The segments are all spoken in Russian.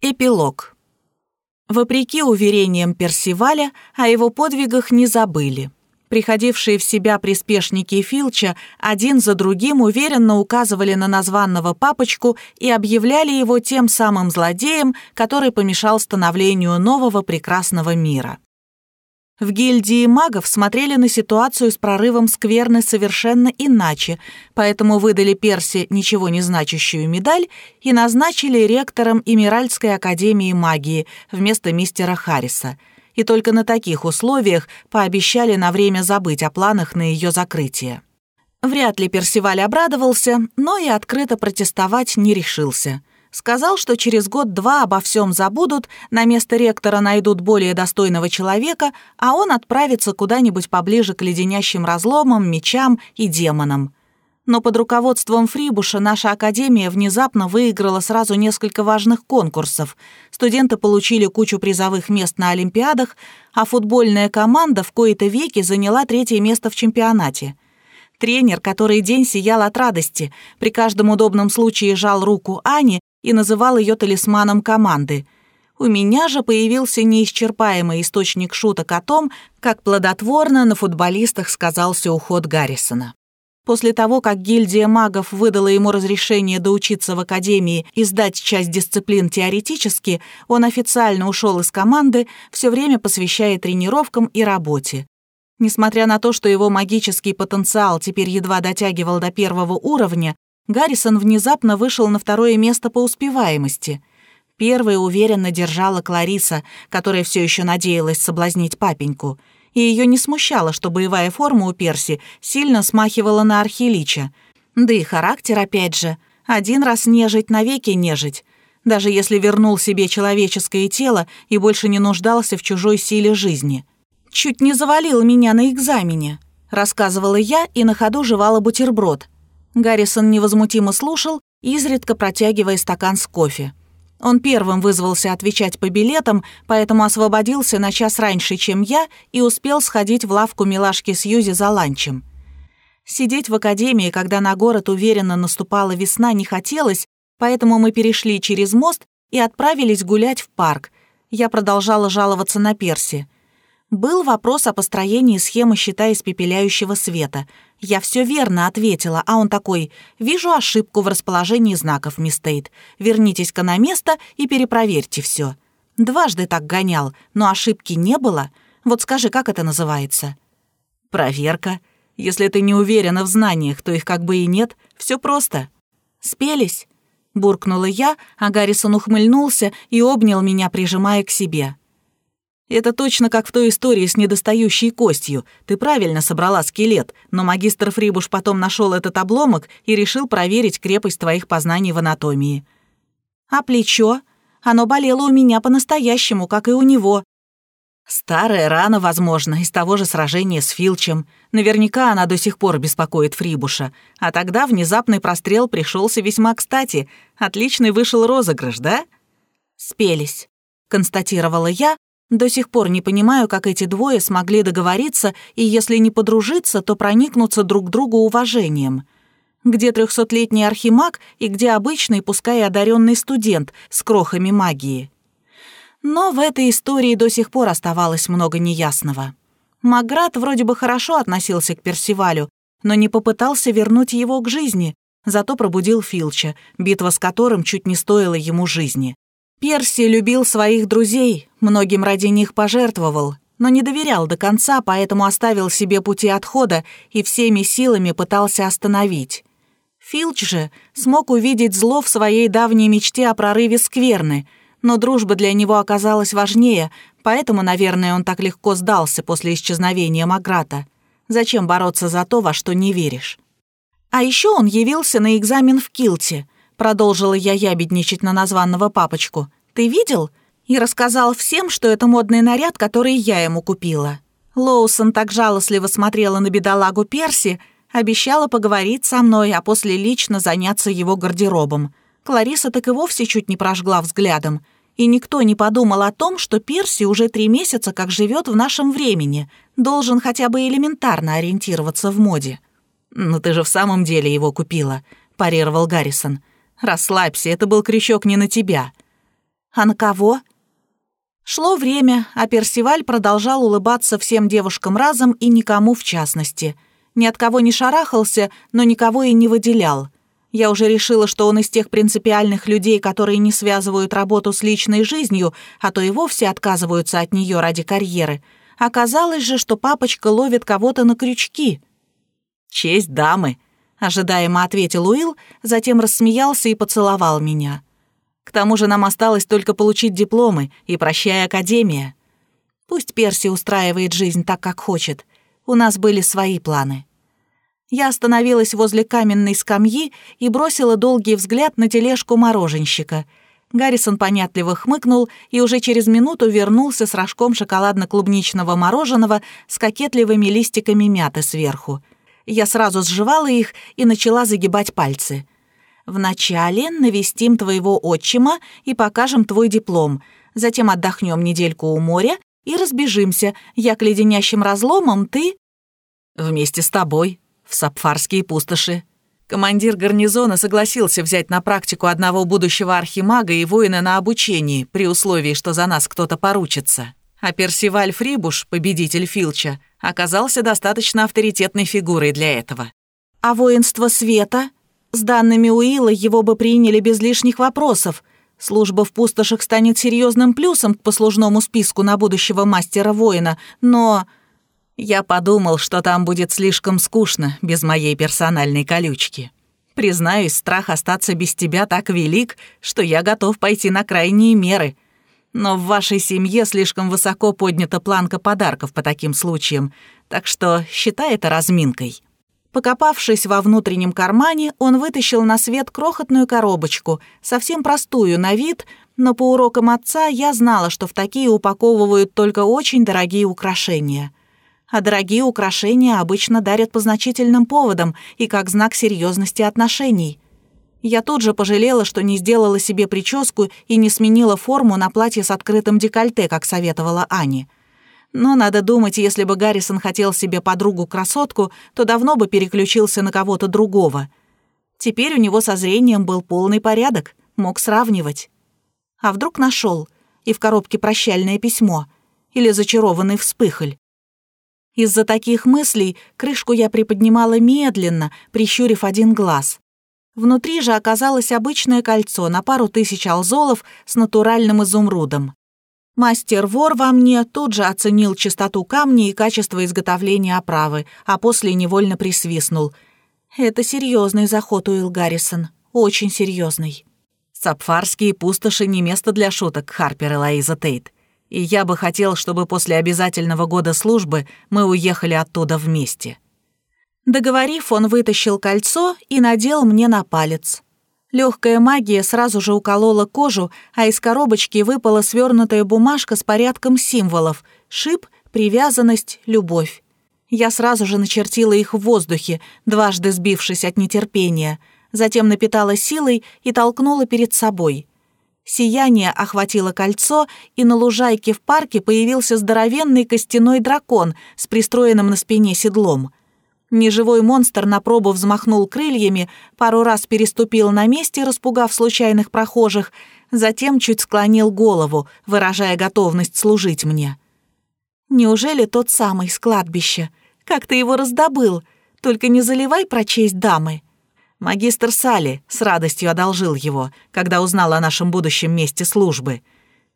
Эпилог. Вопреки уверениям Персиваля, о его подвигах не забыли. Приходившие в себя приспешники Филча один за другим уверенно указывали на названного папочку и объявляли его тем самым злодеем, который помешал становлению нового прекрасного мира. В гильдии магов смотрели на ситуацию с прорывом скверны совершенно иначе, поэтому выдали Перси ничего не значащую медаль и назначили ректором Эмиральской академии магии вместо мистера Харриса. И только на таких условиях пообещали на время забыть о планах на ее закрытие. Вряд ли Персиваль обрадовался, но и открыто протестовать не решился – Сказал, что через год-два обо всем забудут, на место ректора найдут более достойного человека, а он отправится куда-нибудь поближе к леденящим разломам, мечам и демонам. Но под руководством Фрибуша наша академия внезапно выиграла сразу несколько важных конкурсов. Студенты получили кучу призовых мест на Олимпиадах, а футбольная команда в кои-то веки заняла третье место в чемпионате — Тренер, который день сиял от радости, при каждом удобном случае жал руку Ани и называл ее талисманом команды. У меня же появился неисчерпаемый источник шуток о том, как плодотворно на футболистах сказался уход Гаррисона. После того, как гильдия магов выдала ему разрешение доучиться в академии и сдать часть дисциплин теоретически, он официально ушел из команды, все время посвящая тренировкам и работе. Несмотря на то, что его магический потенциал теперь едва дотягивал до первого уровня, Гаррисон внезапно вышел на второе место по успеваемости. Первой уверенно держала Клариса, которая все еще надеялась соблазнить папеньку. И ее не смущало, что боевая форма у Перси сильно смахивала на архилича. Да и характер опять же. Один раз нежить, навеки нежить. Даже если вернул себе человеческое тело и больше не нуждался в чужой силе жизни — чуть не завалил меня на экзамене», — рассказывала я и на ходу жевала бутерброд. Гаррисон невозмутимо слушал, изредка протягивая стакан с кофе. Он первым вызвался отвечать по билетам, поэтому освободился на час раньше, чем я, и успел сходить в лавку милашки Сьюзи за ланчем. Сидеть в академии, когда на город уверенно наступала весна, не хотелось, поэтому мы перешли через мост и отправились гулять в парк. Я продолжала жаловаться на Перси. Был вопрос о построении схемы щита испепеляющего света. Я все верно ответила, а он такой, «Вижу ошибку в расположении знаков, мисс Тейт. Вернитесь-ка на место и перепроверьте все. Дважды так гонял, но ошибки не было. Вот скажи, как это называется? Проверка. Если ты не уверена в знаниях, то их как бы и нет. Все просто. Спелись? Буркнула я, а Гаррисон ухмыльнулся и обнял меня, прижимая к себе. Это точно как в той истории с недостающей костью. Ты правильно собрала скелет, но магистр Фрибуш потом нашел этот обломок и решил проверить крепость твоих познаний в анатомии. А плечо? Оно болело у меня по-настоящему, как и у него. Старая рана, возможно, из того же сражения с Филчем. Наверняка она до сих пор беспокоит Фрибуша. А тогда внезапный прострел пришелся весьма кстати. Отличный вышел розыгрыш, да? Спелись, констатировала я, до сих пор не понимаю, как эти двое смогли договориться и, если не подружиться, то проникнуться друг другу уважением. Где трехсотлетний архимаг и где обычный, пускай одаренный студент с крохами магии. Но в этой истории до сих пор оставалось много неясного. Маград вроде бы хорошо относился к Персивалю, но не попытался вернуть его к жизни, зато пробудил Филча, битва с которым чуть не стоила ему жизни. Перси любил своих друзей, многим ради них пожертвовал, но не доверял до конца, поэтому оставил себе пути отхода и всеми силами пытался остановить. Филч же смог увидеть зло в своей давней мечте о прорыве скверны, но дружба для него оказалась важнее, поэтому, наверное, он так легко сдался после исчезновения Маграта. Зачем бороться за то, во что не веришь? А еще он явился на экзамен в Килте — Продолжила я ябедничать на названного папочку. «Ты видел?» И рассказал всем, что это модный наряд, который я ему купила. Лоусон так жалостливо смотрела на бедолагу Перси, обещала поговорить со мной, а после лично заняться его гардеробом. Клариса так и вовсе чуть не прожгла взглядом. И никто не подумал о том, что Перси уже три месяца как живет в нашем времени, должен хотя бы элементарно ориентироваться в моде. «Но ты же в самом деле его купила», — парировал Гаррисон. «Расслабься, это был крючок не на тебя». «А на кого?» Шло время, а Персиваль продолжал улыбаться всем девушкам разом и никому в частности. Ни от кого не шарахался, но никого и не выделял. Я уже решила, что он из тех принципиальных людей, которые не связывают работу с личной жизнью, а то и вовсе отказываются от нее ради карьеры. Оказалось же, что папочка ловит кого-то на крючки. «Честь дамы», — ожидаемо ответил Уилл, затем рассмеялся и поцеловал меня. «К тому же нам осталось только получить дипломы, и прощай, Академия. Пусть Перси устраивает жизнь так, как хочет. У нас были свои планы». Я остановилась возле каменной скамьи и бросила долгий взгляд на тележку мороженщика. Гаррисон понятливо хмыкнул и уже через минуту вернулся с рожком шоколадно-клубничного мороженого с кокетливыми листиками мяты сверху. Я сразу сживала их и начала загибать пальцы. «Вначале навестим твоего отчима и покажем твой диплом. Затем отдохнем недельку у моря и разбежимся. Я к леденящим разломам, ты...» «Вместе с тобой», в Сапфарские пустоши. Командир гарнизона согласился взять на практику одного будущего архимага и воина на обучении, при условии, что за нас кто-то поручится. А Персиваль Фрибуш, победитель Филча, оказался достаточно авторитетной фигурой для этого. А воинство света? С данными Уилла его бы приняли без лишних вопросов. Служба в пустошах станет серьезным плюсом к послужному списку на будущего мастера-воина, но я подумал, что там будет слишком скучно без моей персональной колючки. Признаюсь, страх остаться без тебя так велик, что я готов пойти на крайние меры. Но в вашей семье слишком высоко поднята планка подарков по таким случаям, так что считай это разминкой». Покопавшись во внутреннем кармане, он вытащил на свет крохотную коробочку, совсем простую на вид, но по урокам отца я знала, что в такие упаковывают только очень дорогие украшения а дорогие украшения обычно дарят по значительным поводам и как знак серьезности отношений. Я тут же пожалела, что не сделала себе прическу и не сменила форму на платье с открытым декольте, как советовала Ани. Но надо думать, если бы Гаррисон хотел себе подругу-красотку, то давно бы переключился на кого-то другого. Теперь у него со зрением был полный порядок, мог сравнивать. А вдруг нашел и в коробке прощальное письмо или зачарованный вспыхоль. Из-за таких мыслей крышку я приподнимала медленно, прищурив один глаз. Внутри же оказалось обычное кольцо на пару тысяч алзолов с натуральным изумрудом. Мастер-вор во мне тут же оценил чистоту камня и качество изготовления оправы, а после невольно присвистнул. «Это серьезный заход, Уилл Гаррисон, очень серьезный. Сапфарские пустоши не место для шуток, Харпер и Лоиза Тейт и я бы хотел, чтобы после обязательного года службы мы уехали оттуда вместе». Договорив, он вытащил кольцо и надел мне на палец. Легкая магия сразу же уколола кожу, а из коробочки выпала свернутая бумажка с порядком символов — шип, привязанность, любовь. Я сразу же начертила их в воздухе, дважды сбившись от нетерпения, затем напитала силой и толкнула перед собой. Сияние охватило кольцо, и на лужайке в парке появился здоровенный костяной дракон с пристроенным на спине седлом. Неживой монстр на пробу взмахнул крыльями, пару раз переступил на месте, распугав случайных прохожих, затем чуть склонил голову, выражая готовность служить мне. «Неужели тот самый с кладбища? Как ты его раздобыл? Только не заливай про честь дамы». Магистр Сали с радостью одолжил его, когда узнал о нашем будущем месте службы.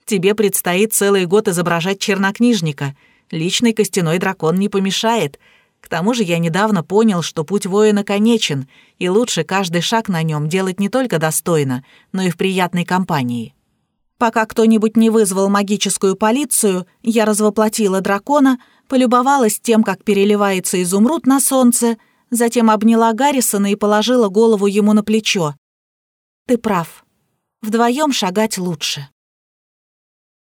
Тебе предстоит целый год изображать чернокнижника. Личный костяной дракон не помешает. К тому же я недавно понял, что путь воина конечен, и лучше каждый шаг на нем делать не только достойно, но и в приятной компании. Пока кто-нибудь не вызвал магическую полицию, я развоплотила дракона, полюбовалась тем, как переливается изумруд на солнце — затем обняла Гаррисона и положила голову ему на плечо. «Ты прав. Вдвоем шагать лучше».